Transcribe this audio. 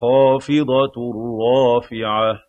خَافِضَةٌ رَّافِعَةٌ.